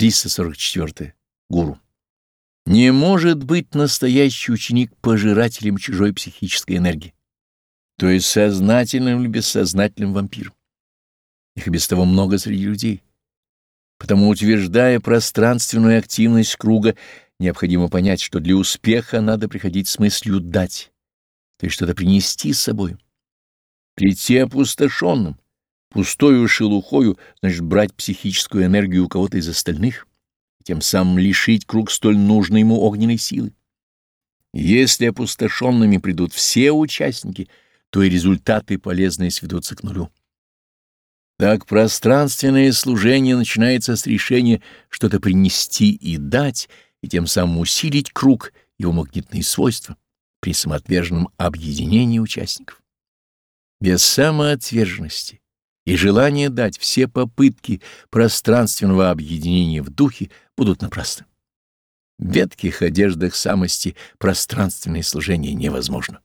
344. Гуру. Не может быть настоящий ученик пожирателем чужой психической энергии, то есть сознательным или бессознательным вампиром. Их и без того много среди людей. Потому, утверждая пространственную активность круга, необходимо понять, что для успеха надо приходить с мыслью «дать», то есть что-то принести с собой. Прийти опустошенным, пустою шелухою, значит брать психическую энергию у кого-то из остальных, тем самым лишить круг столь нужной ему огненной силы. Если опустошенными придут все участники, то и результаты полезные сведутся к нулю. Так пространственное служение начинается с решения что-то принести и дать, и тем самым усилить круг, его магнитные свойства при самоотверженном объединении участников. Без самоотверженности и желания дать все попытки пространственного объединения в духе будут напрасны. В ветких одеждах самости пространственное служение невозможно.